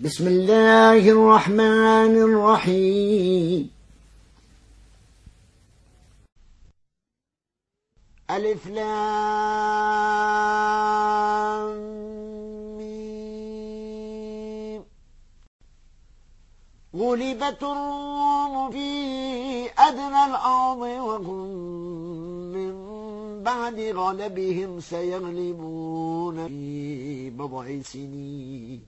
بسم الله الرحمن الرحيم. ألف لام غلبت الروم في أدنى الأرض وهم من بعد غلبهم سيغلبون في بضع سنين.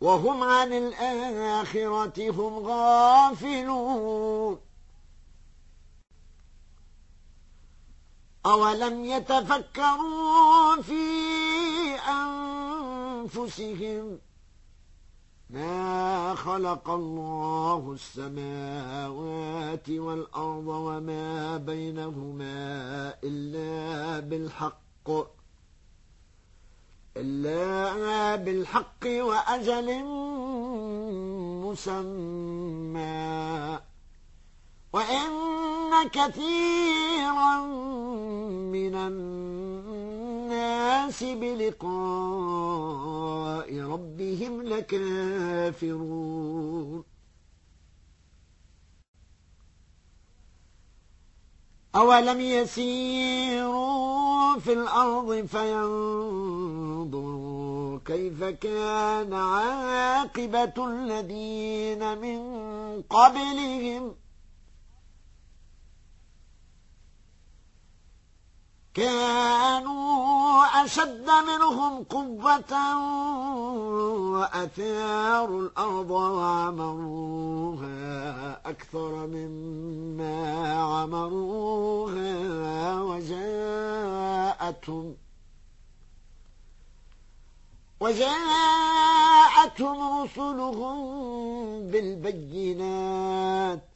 وهم عن الآخرة هم غافلون. أولم يتفكروا في أنفسهم ما خلق الله السماوات والأرض وما بينهما إلا بالحق؟ إلا بالحق وأجل مسمى. وإن كثيرا من الناس بلقاء ربهم لكافرون. أولم يسيروا في الأرض فينظروا كيف كان عاقبة الذين من قبلهم كانوا أشد منهم قوة وأثاروا الأرض وعمروها أكثر مما عمروها وجاءتهم وجاءتهم رسلهم بالبينات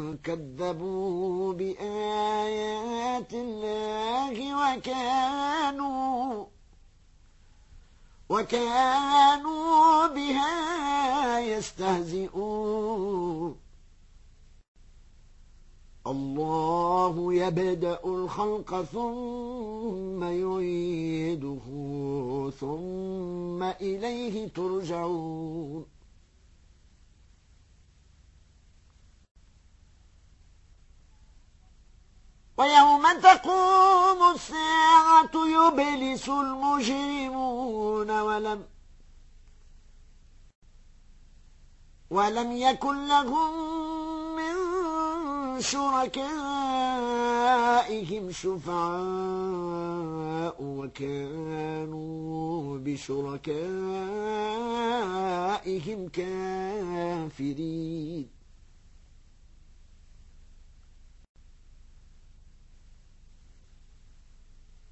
كذبوا بآيات الله وكانوا وكانوا بها يستهزئون. الله يبدأ الخلق ثم يعيده ثم إليه ترجعون. ويوم تقوم الساعة يبلس المجرمون ولم ولم يكن لهم شركائهم شفعاء وكانوا بشركائهم كافرين.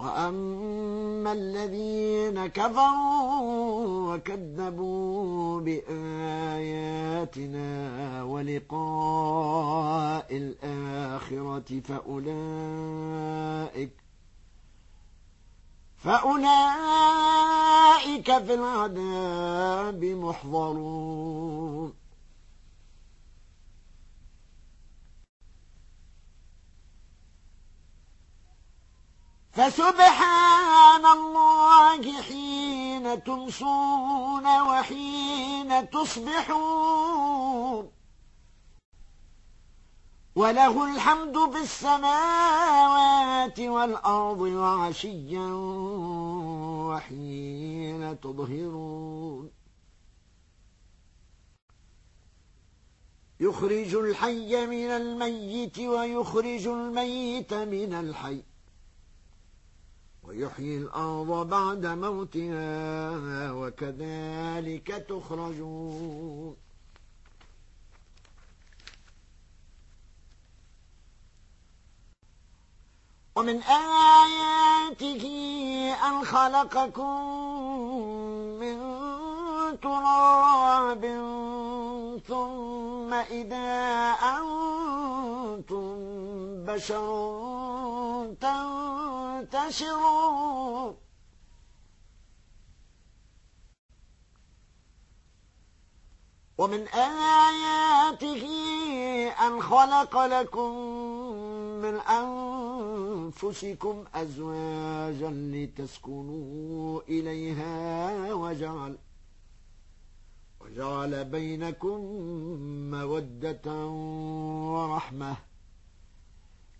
وأما الذين كفروا وكذبوا بآياتنا ولقاء الآخرة فأولئك فأولئك في العذاب محضرون فسبحان الله حين تمسون وحين تصبحون. وله الحمد في السماوات والأرض وعشيا وحين تظهرون. يخرج الحي من الميت ويخرج الميت من الحي. ويحيي الأرض بعد موتها وكذلك تخرجون. ومن آياته أن خلقكم من تراب ثم إذا أنتم بشر تنتشرون ومن آياته أن خلق لكم من أنفسكم أزواجا لتسكنوا إليها وجعل وجعل بينكم مودة ورحمة.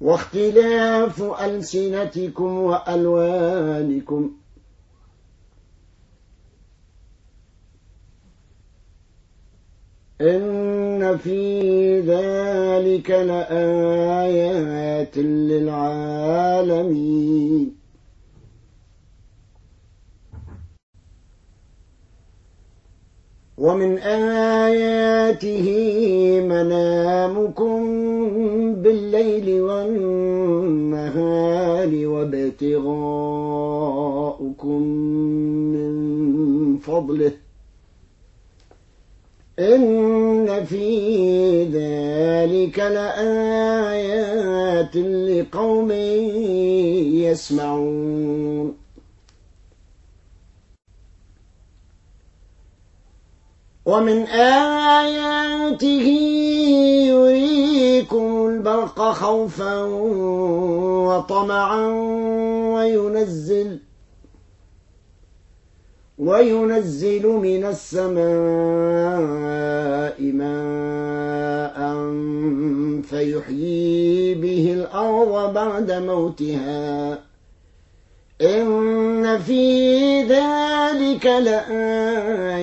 واختلاف ألسنتكم وألوانكم. إن في ذلك لآيات للعالمين. ومن آياته منامكم بالليل والنهار وابتغاؤكم من فضله. إن في ذلك لآيات لقوم يسمعون. ومن آياته البرق خوفا وطمعا وينزل وينزل من السماء ماء فيحيي به الأرض بعد موتها. إن في ذلك لآيات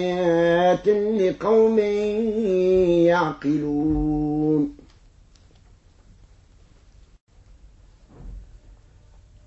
لقوم يعقلون.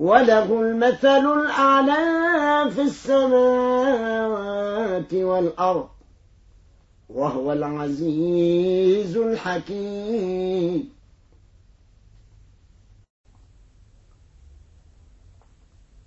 وله المثل الأعلى في السماوات والأرض وهو العزيز الحكيم.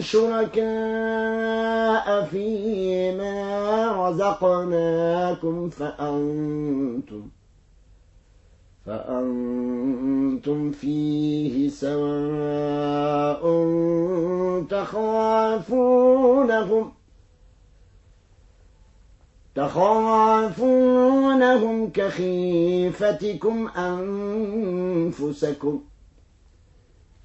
شركاء فيما رزقناكم فأنتم فأنتم فيه سواء تخافونهم تخافونهم كخيفتكم أنفسكم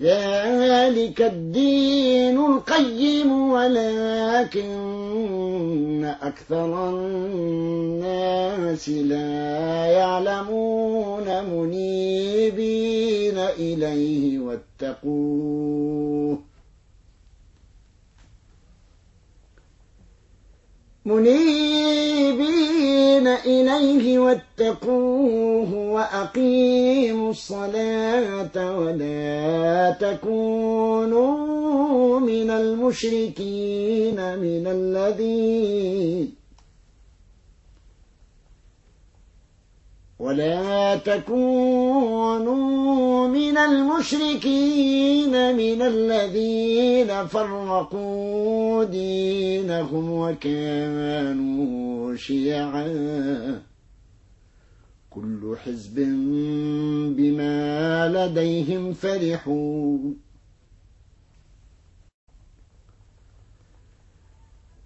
ذلك الدين القيم ولكن أكثر الناس لا يعلمون منيبين إليه واتقوه. منيبين إليه واتقوه. وأقيموا الصلاة ولا تكونوا من المشركين من الذين ولا تكونوا من المشركين من الذين فرقوا دينهم وكانوا شيعا. كل حزب بما لديهم فرحون.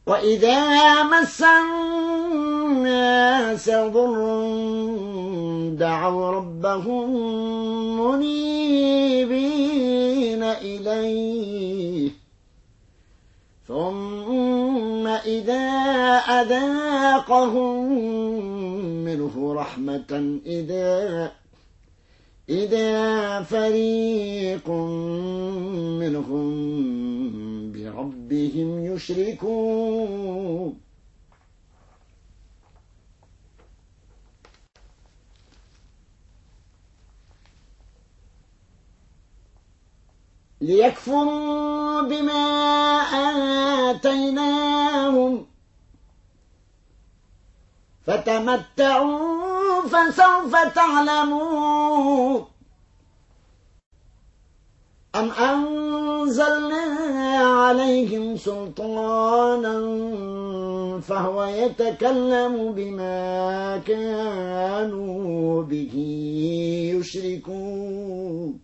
وإذا مس الناس ضر دعوا ربهم منيبين إليه. ثم إذا أذاقهم منه رحمة إذا إذا فريق منهم بربهم يشركون. ليكفروا بما آتيناهم فتمتعوا فسوف تعلمون. أم أنزلنا عليهم سلطانا فهو يتكلم بما كانوا به يشركون.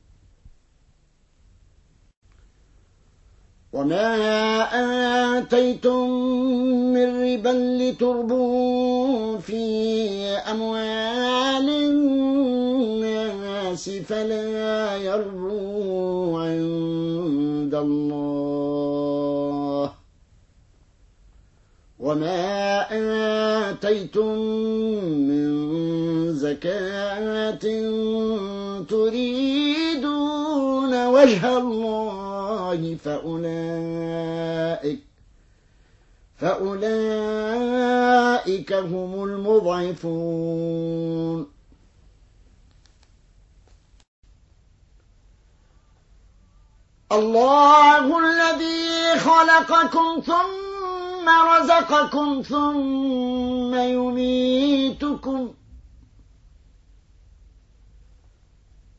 وما آتيتم من ربا لتربوا في أموال الناس فلا يربوا عند الله وما آتيتم من زكاة تريدون وجه الله الله فأولئك فأولئك هم المضعفون. الله الذي خلقكم ثم رزقكم ثم يميتكم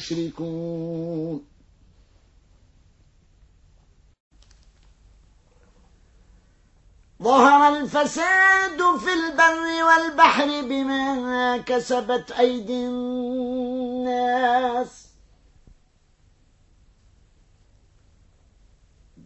يشركون ظهر الفساد في البر والبحر بما كسبت أيدي الناس.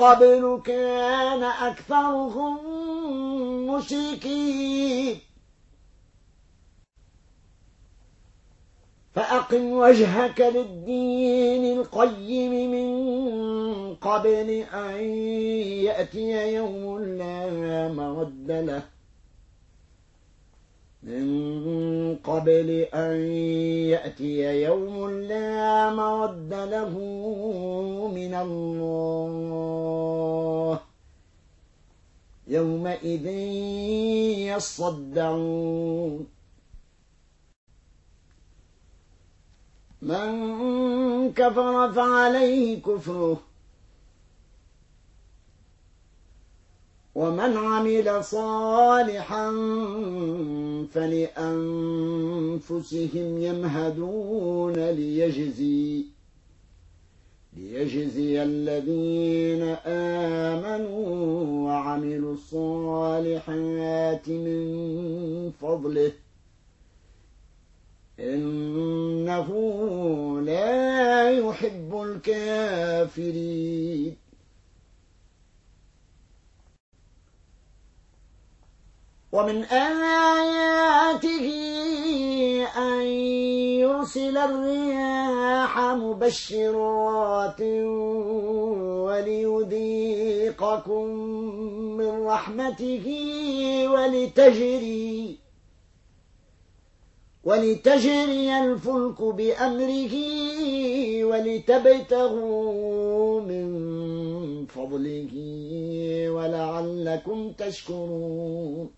قبل كان أكثرهم مشركين. فأقم وجهك للدين القيم من قبل أن يأتي يوم لا مرد له. من قبل أن يأتي يوم لا مرد له من الله. يومئذ يصدعون. من كفر فعليه كفره. ومن عمل صالحا فلأنفسهم يمهدون ليجزي ليجزي الذين آمنوا وعملوا الصالحات من فضله. إنه لا يحب الكافرين. ومن آياته أن يرسل الرياح مبشرات وليذيقكم من رحمته ولتجري ولتجري الفلك بأمره ولتبتغوا من فضله ولعلكم تشكرون.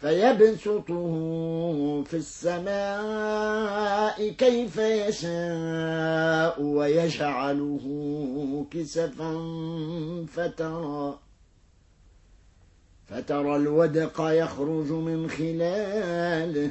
فيبسطه في السماء كيف يشاء ويجعله كسفا فترى فترى الودق يخرج من خلاله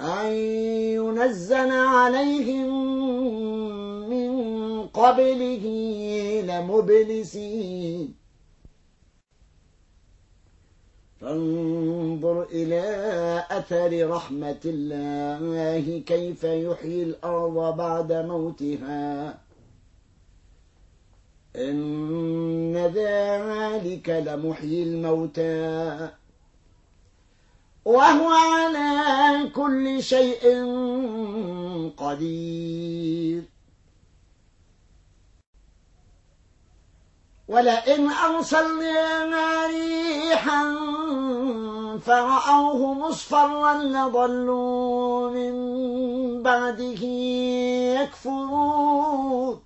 أن ينزل عليهم من قبله لمبلسين. فانظر إلى أثر رحمة الله كيف يحيي الأرض بعد موتها. إن ذلك لمحيي الموتى. وهو على كل شيء قدير. ولئن أرسلنا ريحا فرأوه مصفرا لظلوا من بعده يكفرون.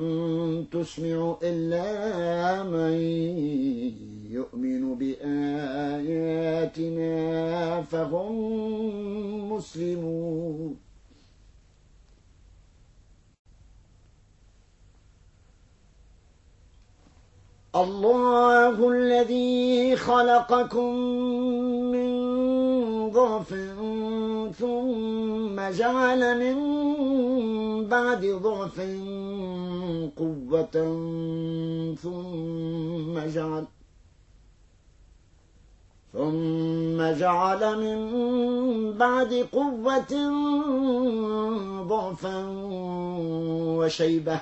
تسمع إلا من يؤمن بآياتنا فهم مسلمون. الله الذي خلقكم من ضعف ثم جعل من بعد ضعف قوة ثم جعل ثم جعل من بعد قوة ضعفا وشيبة.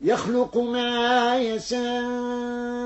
يخلق ما يشاء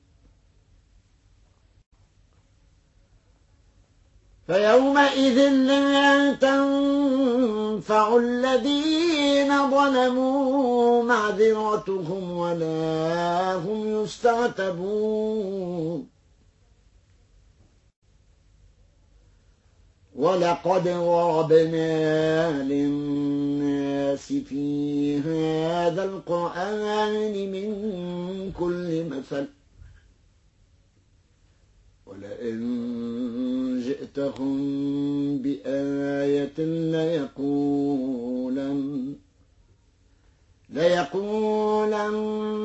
فيومئذ لا تنفع الذين ظلموا معذرتهم ولا هم يستعتبون. ولقد ضربنا للناس في هذا القرآن من كل مثل. ولئن جئتهم بآية ليقولن ليقولن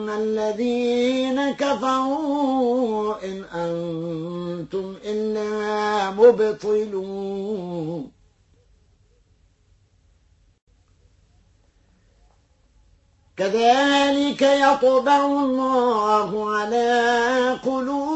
الذين كفروا إن أنتم إلا مبطلون. كذلك يطبع الله على قلوب